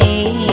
嘿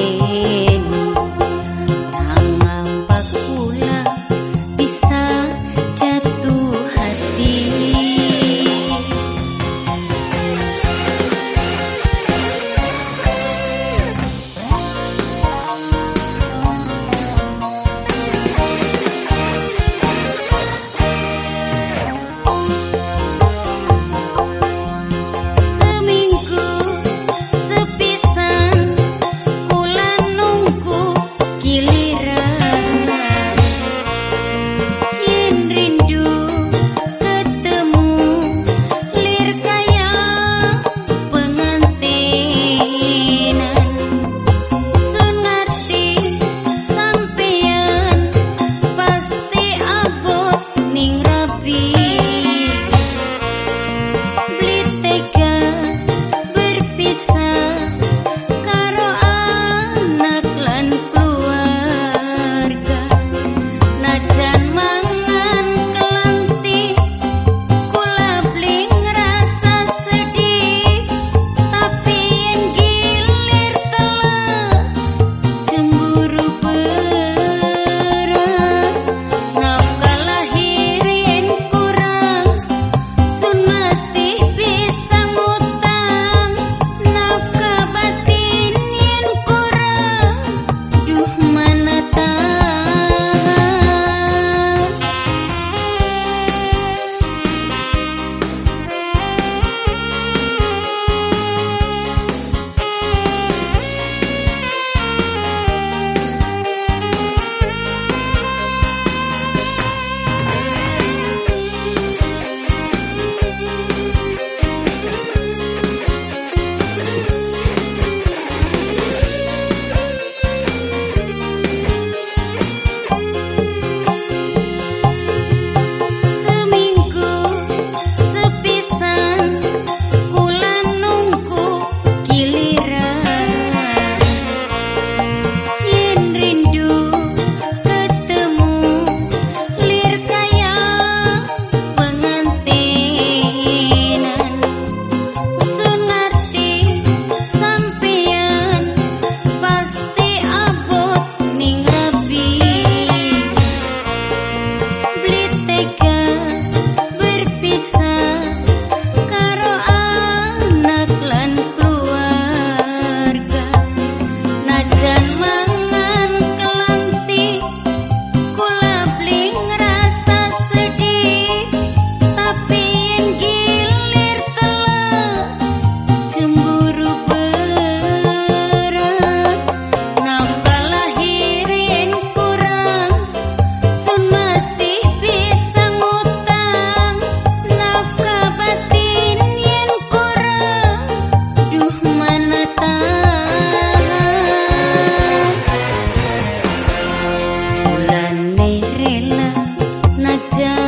Down.